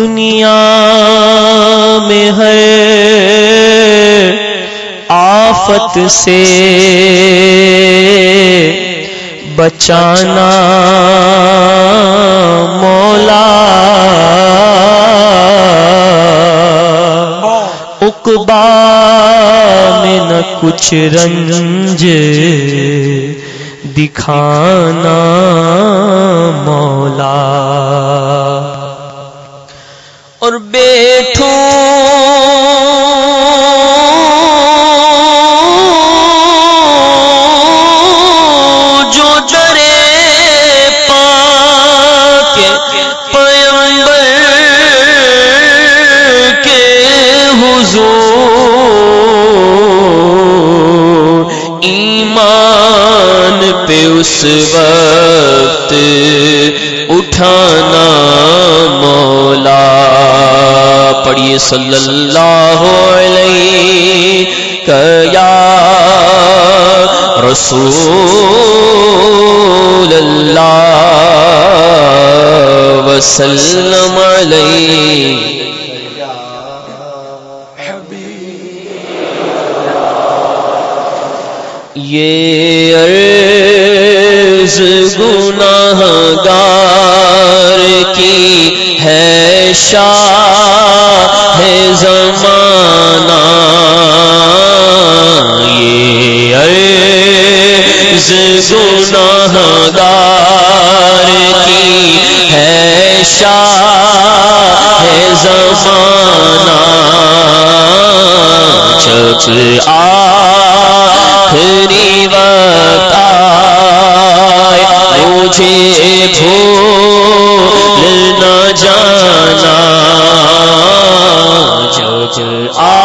دنیا میں ہے آفت سے بچانا مولا اقبا میں نہ کچھ رنج دکھانا مولا اور بیٹھوں جو ڈرے پا کے پیمبر کے حضور ایمان پہ اس وقت صلی اللہ علیہ یا رسول اللہ وسلم علیہ یہ عرض گناہ گار کی ہے شاہ زمانہ یہ عرض گناہ گار کی ہے شاہ ہے زمانہ۔ جب آخری آ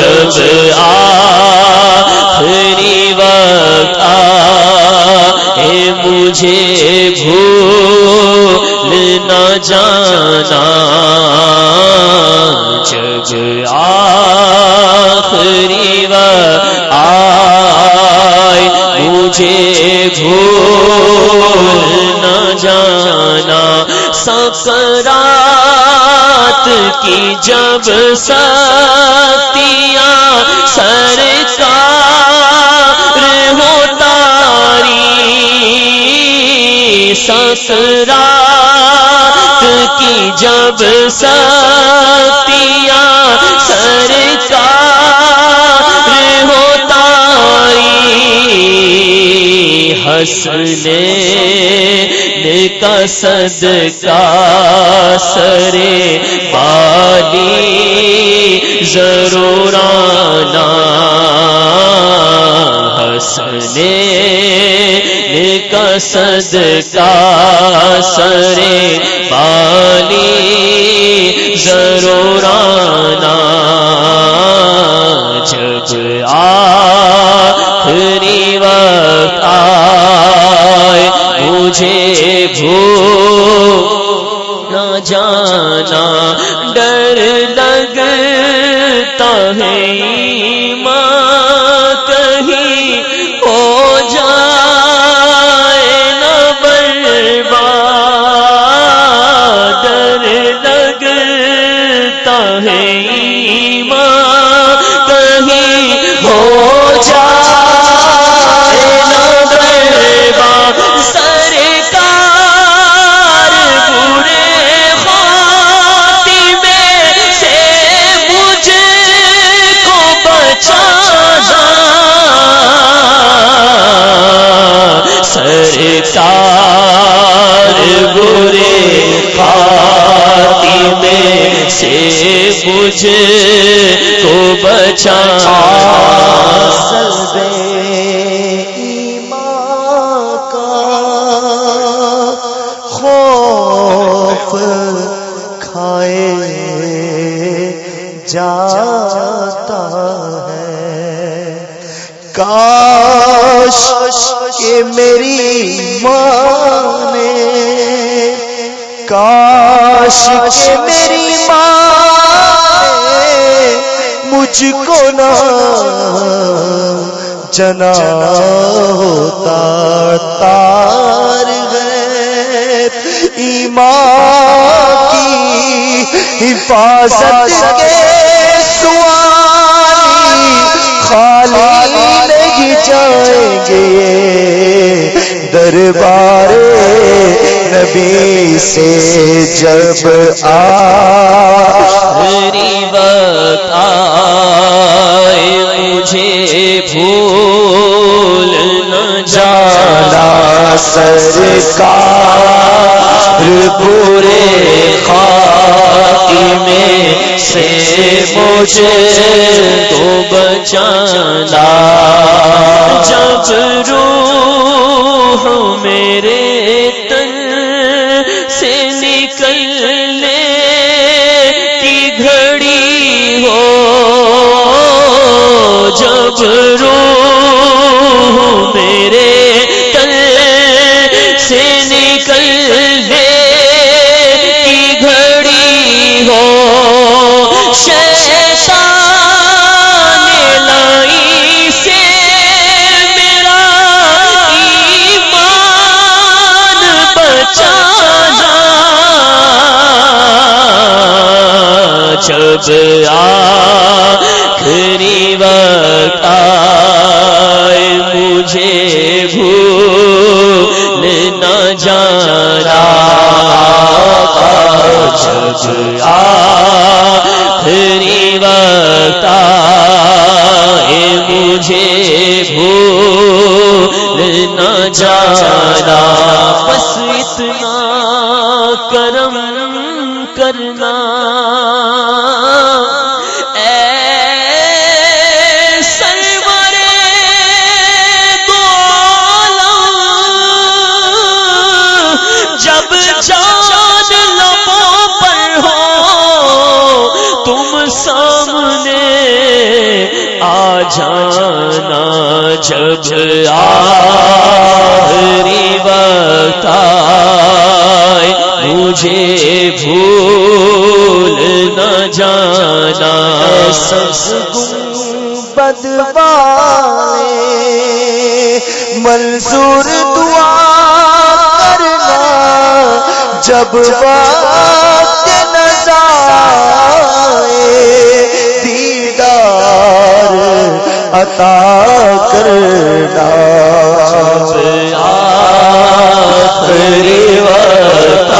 جب آخری وقت آئے مجھے بھول نہ جانا۔ جب آخری وقت آئے مجھے بھول نہ جانا۔ سکرات کی جب ستیاں جب ستیاں سرکار ہو تاری ہنسنے کا صدقہ سرے بالی ضرور آنا ہنسنے کا سرے بالی ضرور آنا جب آخری وقت آئے مجھے بھول نہ جانا ڈر لگتا ہے سرکار برے خاتمے سے مجھے کو بچا کاش میری ماں، مجھ کو نہ جنا ہوتا، تار ہے ایمان کی حفاظت کے سوالی خالی نہیں جائیں گے دربار نبی سے جب آخری وقت آئے مجھے بھول نہ جانا۔ سرکار پورے خاکی میں سے مجھے تو بچانا۔ جب آخری وقت آئے مجھے بھول نہ جانا۔ بد والے منظور دعا کرنا۔ جب وقت نظائے دیدار عطا کرنا۔ آخری وقت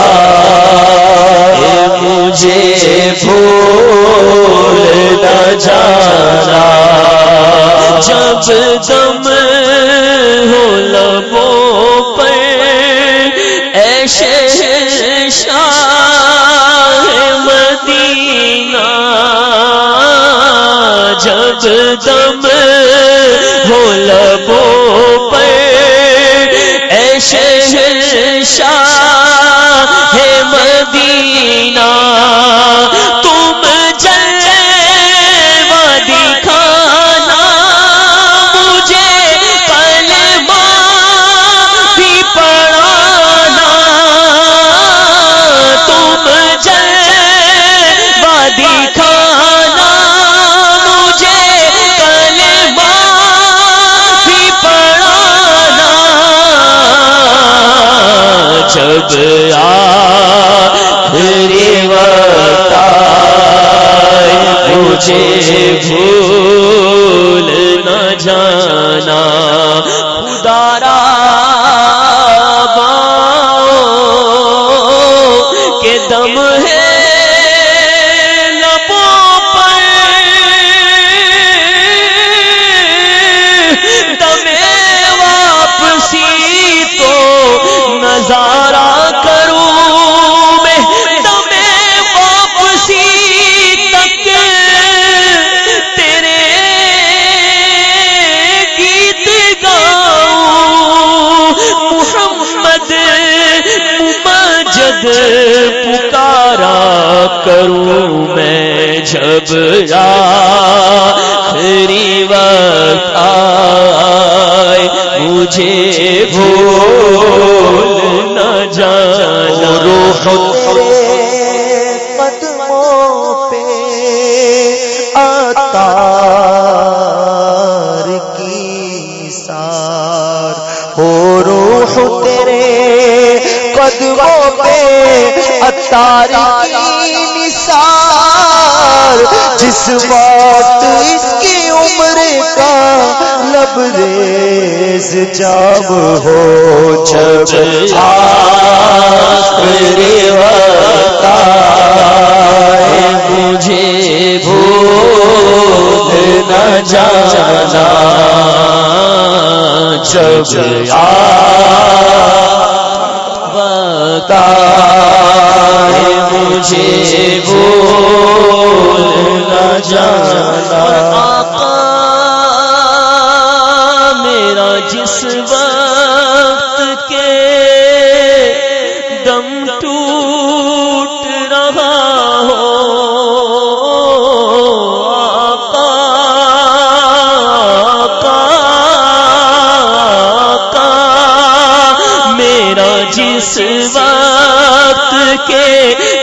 مجھے بھول نہ جانا۔ جب دم ہو لبوں پر اے شہنشاہ مدینہ، جب دم اے شہنشاہ مجھے مجھے بھول نہ جانا۔ روح قدموں پہ اتار کی سار۔ ہو روح تیرے قدموں پہ اتار کی نثار۔ جس وقت اس کی عمر کا لبریز جب ہو، جب آخری وقت مجھے بھول نہ جانا۔ جب وقت مجھے بھول نہ جانا۔ کے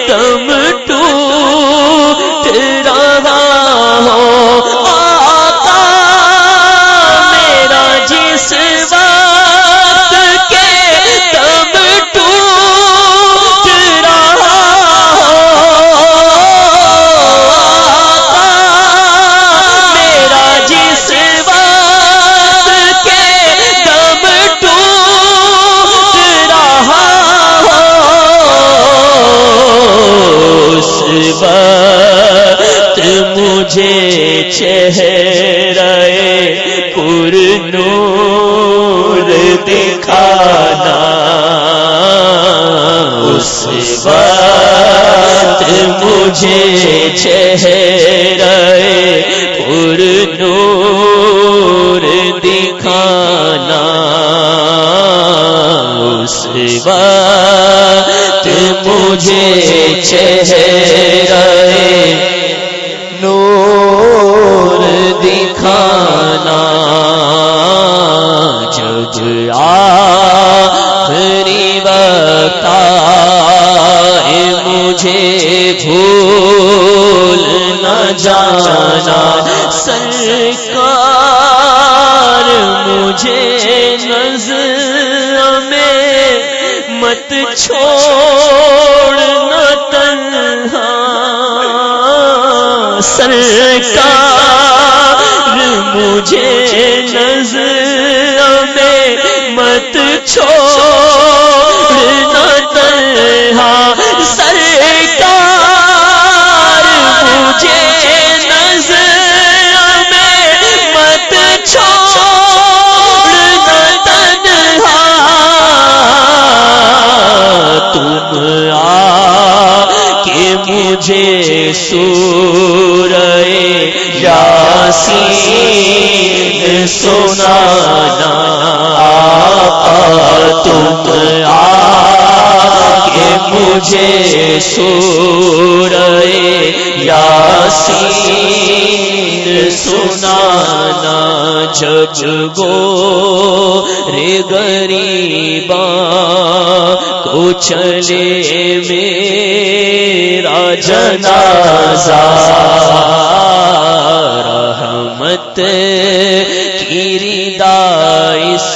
مجھے مجھے نظر میں مت چھوڑنا یاسین سنانا، آقا تم آ کہ مجھے سورہ یاسین سنانا، جب گو رے غریباں کو چلے میرا جنازہ رحمت کی ردائس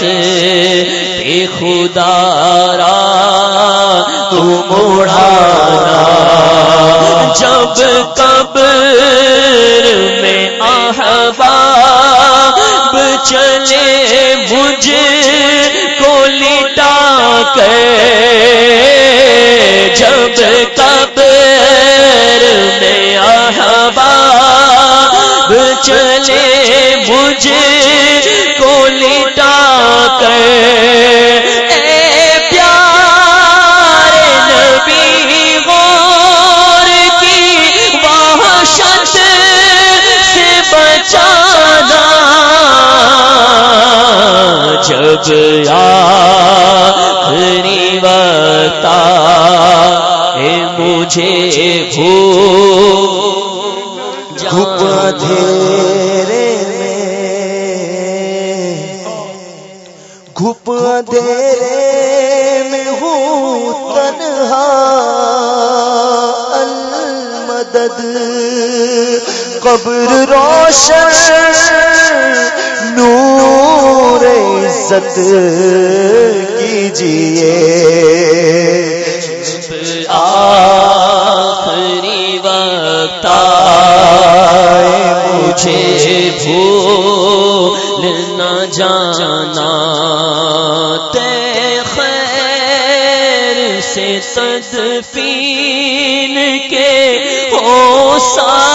پہ خدا را تم اڑانا جب قبر میں احباب چلے مجھ کو لٹا کے جب مجھ کو لٹا کے اے پیارے نبی غور کی وحشت سے گھپ اندھیرے میں ہوں تنہا، المدد، قبر روشن، نور عزت کیجیے۔ آخری وقت مجھے بھول نہ جانا۔ سے تدفین کے ہو سا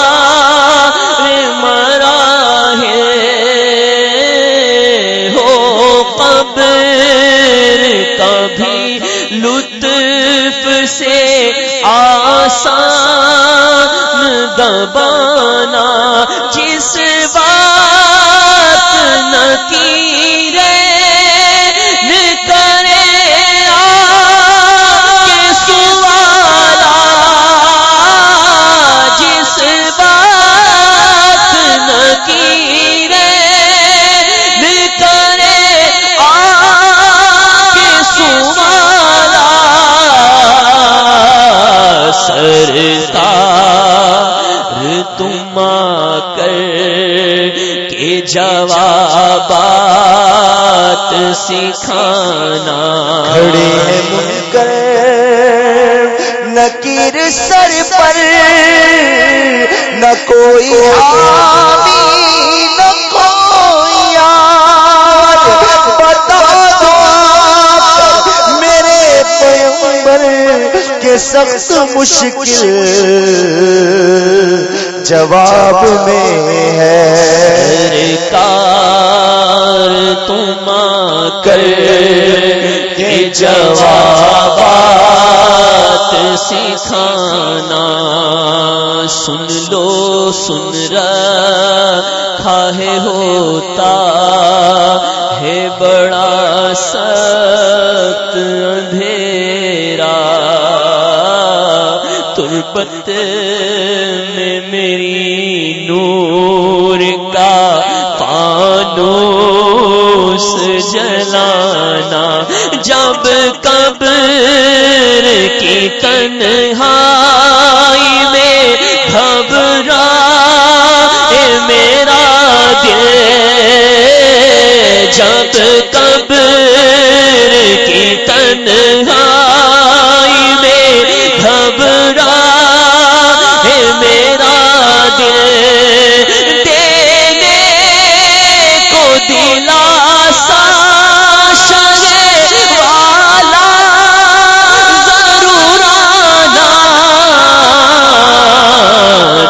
سخت مشکل جواب میں ہے۔ سرکار تم کر کے جوابات سکھانا سن لو، سن رکھا ہے ہوتا ہے بڑا تربت میں میری نور کا پانوس جلانا، جب قبر کی تنہائی میں گھبرا میرا دل، جب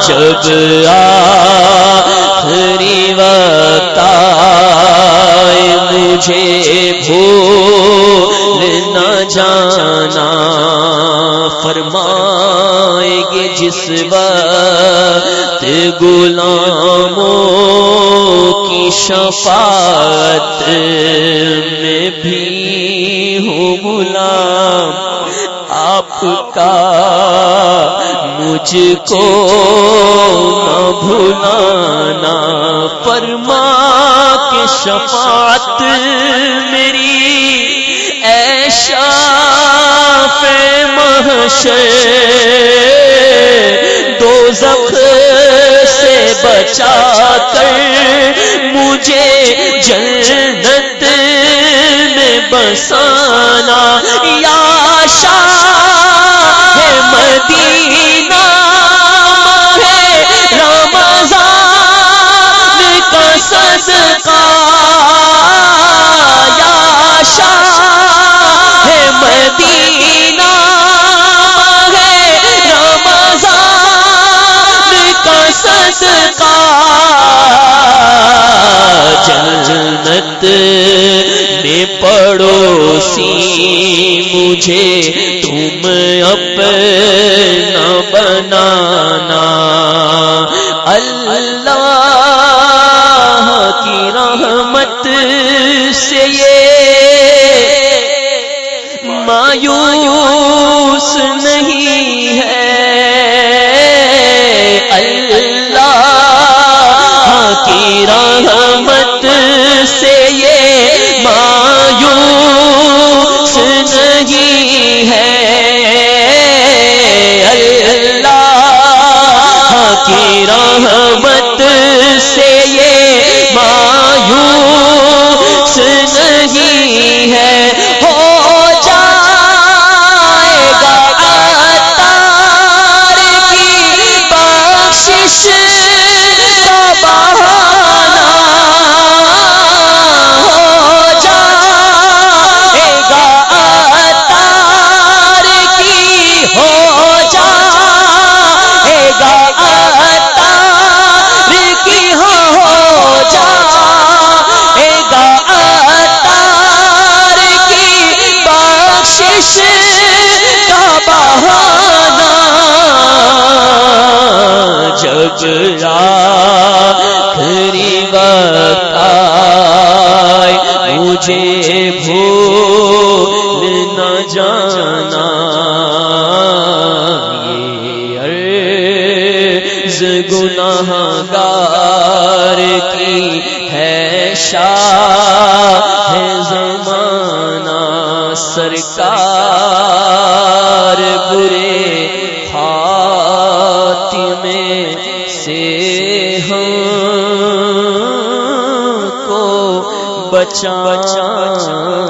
جب آخری وقت آئے، مجھے بھول نہ جانا۔ فرمائے گے جس وقت غلاموں کی شفاعت میں بھی ہوں غلام، آپ کا مجھ کو نہ بھلانا، فرما کے شفاعت میری۔ ایشا محشر دو زخ سے بچا کر مجھے جنت میں بسانا جنت میں پڑوسی مجھے تم اپنے آخری وقت آئے، مجھے بھول نہ جانا۔ یہ گناہ گار کی ہے شاہ، ہے زمانہ سرکار۔ بچا